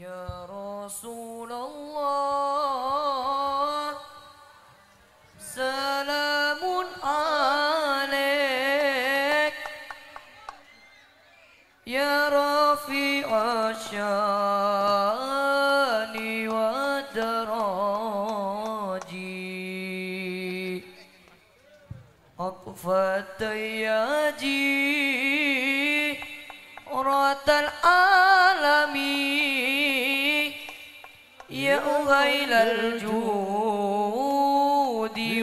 يا رسول الله سلام عليك. يا رفيع الشان والدراج أقفت ياجي رأت العالمين غيل الجود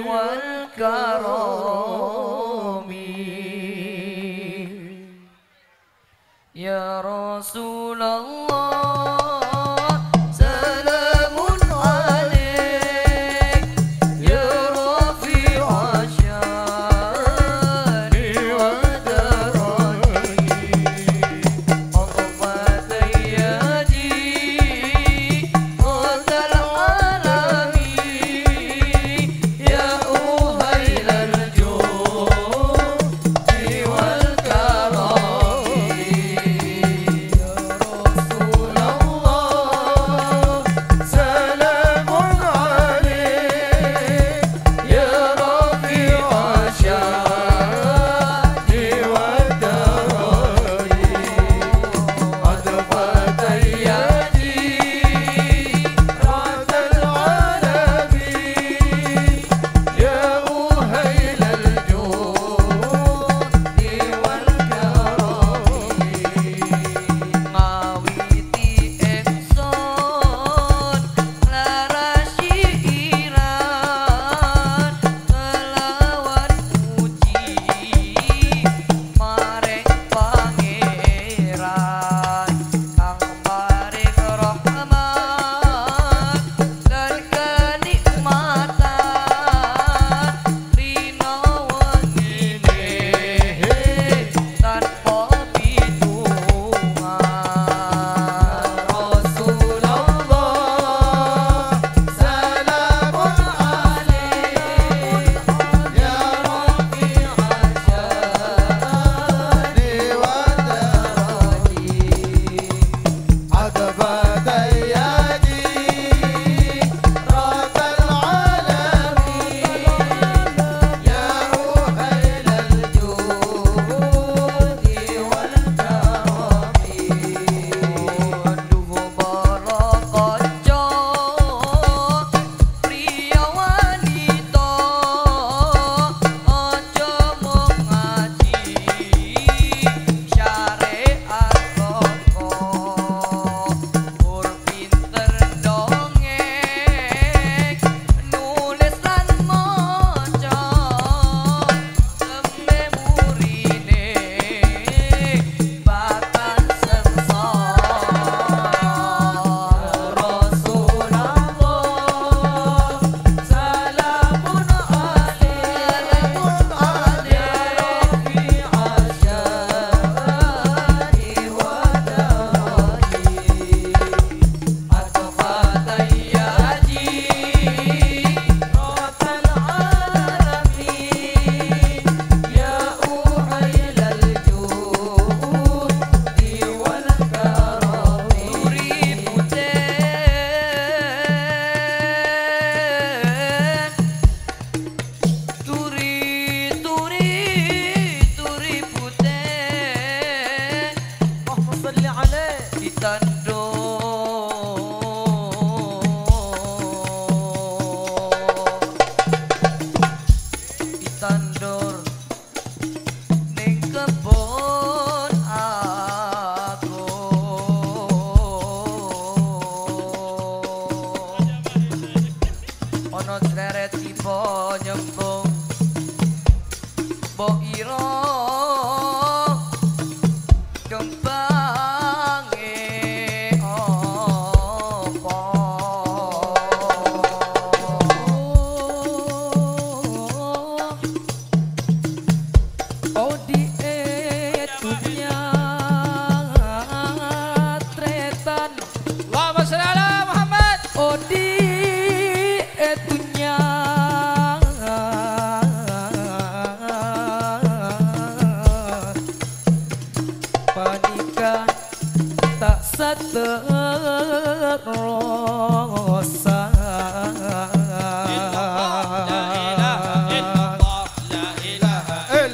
والكرم.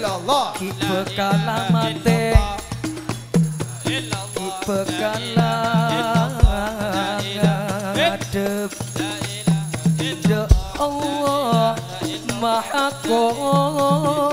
Allah. Ibekalah mati Ibekalah Adep Ya Allah Maha Kuasa.